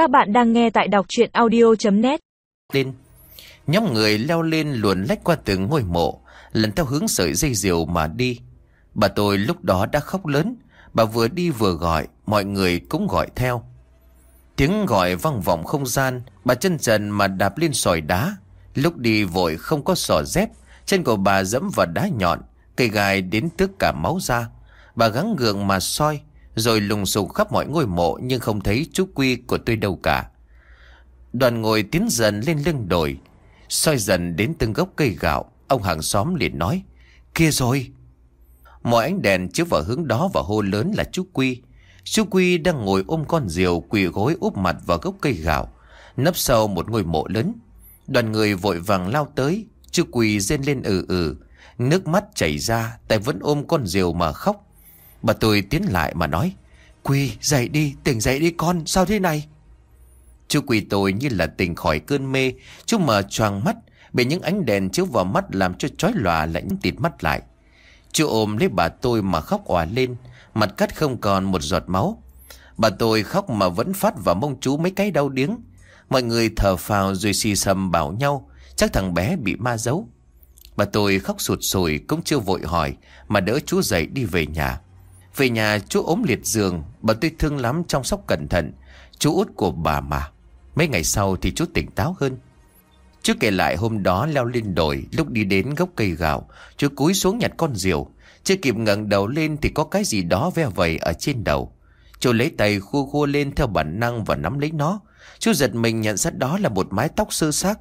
Các bạn đang nghe tại đọc chuyện audio.net Lên. Nhóm người leo lên luồn lách qua từng ngôi mộ, Lần theo hướng sợi dây diều mà đi. Bà tôi lúc đó đã khóc lớn, Bà vừa đi vừa gọi, Mọi người cũng gọi theo. Tiếng gọi vang vọng không gian, Bà chân trần mà đạp lên sỏi đá. Lúc đi vội không có sỏ dép, Chân của bà dẫm vào đá nhọn, Cây gai đến tước cả máu ra. Bà gắng gượng mà soi rồi lùng sục khắp mọi ngôi mộ Nhưng không thấy chú quy của tôi đâu cả. Đoàn ngồi tiến dần lên lưng đồi, soi dần đến từng gốc cây gạo. Ông hàng xóm liền nói, Kia rồi. Mọi ánh đèn chiếu vào hướng đó và hô lớn là chú Quy. Chú Quy đang ngồi ôm con diều quỳ gối úp mặt vào gốc cây gạo, Nấp sau một ngôi mộ lớn. Đoàn người vội vàng lao tới, Chú Quy rên lên ừ ừ. Nước mắt chảy ra, Tay vẫn ôm con diều mà khóc. Bà tôi tiến lại mà nói, quỳ dậy đi, tỉnh dậy đi con, Sao thế này? Chú quỳ tôi như là tỉnh khỏi cơn mê. Chú mở choàng mắt, Bị những ánh đèn chiếu vào mắt Làm cho chói lòa lại những tịt mắt lại. Chú ôm lấy bà tôi mà khóc òa lên, Mặt cắt không còn một giọt máu. Bà tôi khóc mà vẫn phát vào mông chú mấy cái đau điếng. Mọi người thở phào rồi xì xầm bảo nhau, Chắc thằng bé bị ma giấu. Bà tôi khóc sụt sùi, cũng chưa vội hỏi Mà đỡ chú dậy đi về nhà. Về nhà chú ốm liệt giường, Bà tôi thương lắm trong sóc cẩn thận. Chú út của bà mà. Mấy ngày sau thì chú tỉnh táo hơn. Chú kể lại hôm đó leo lên đồi, Lúc đi đến gốc cây gạo, Chú cúi xuống nhặt con diều Chưa kịp ngẩng đầu lên thì có cái gì đó ve vẩy ở trên đầu. Chú lấy tay khu khu lên theo bản năng và nắm lấy nó. Chú giật mình nhận ra đó là một mái tóc sơ xác.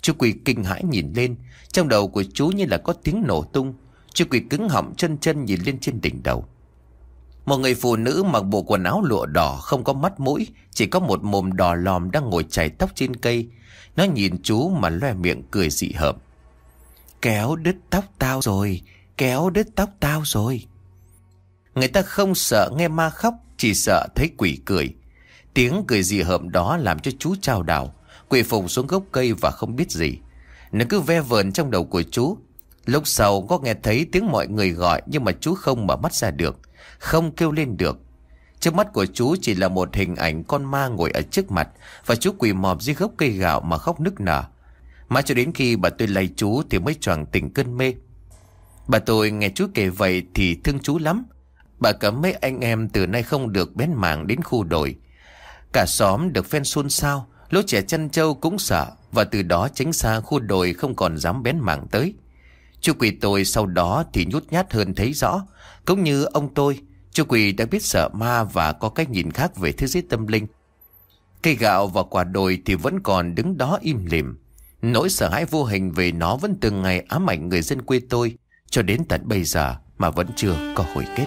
Chú quỳ kinh hãi nhìn lên, Trong đầu của chú như là có tiếng nổ tung. Chú quỳ cứng họng chân chân nhìn lên trên đỉnh đầu. Một người phụ nữ mặc bộ quần áo lụa đỏ Không có mắt mũi, Chỉ có một mồm đỏ lòm đang ngồi chảy tóc trên cây. Nó nhìn chú mà loe miệng cười dị hợm. Kéo đứt tóc tao rồi, Kéo đứt tóc tao rồi. Người ta không sợ nghe ma khóc, Chỉ sợ thấy quỷ cười. Tiếng cười dị hợm đó làm cho chú trao đảo quỷ phùng xuống gốc cây và không biết gì. Nó cứ ve vờn trong đầu của chú. Lúc sau có nghe thấy tiếng mọi người gọi Nhưng mà chú không mở mắt ra được. Không kêu lên được. Trước mắt của chú chỉ là một hình ảnh con ma ngồi ở trước mặt Và chú quỳ mọp dưới gốc cây gạo mà khóc nức nở. Mà cho đến khi bà tôi lay chú thì mới choàng tỉnh cơn mê. Bà tôi nghe chú kể vậy thì thương chú lắm. Bà cấm mấy anh em từ nay không được bén mảng đến khu đồi. Cả xóm được phen xôn xao, Lũ trẻ chăn trâu cũng sợ Và từ đó tránh xa khu đồi không còn dám bén mảng tới. Chú quỷ tôi sau đó thì nhút nhát hơn thấy rõ. Cũng như ông tôi, Chú quỷ đã biết sợ ma và có cách nhìn khác về thế giới tâm linh. Cây gạo và quả đồi thì vẫn còn đứng đó im lìm. Nỗi sợ hãi vô hình về nó vẫn từng ngày ám ảnh người dân quê tôi, Cho đến tận bây giờ mà vẫn chưa có hồi kết.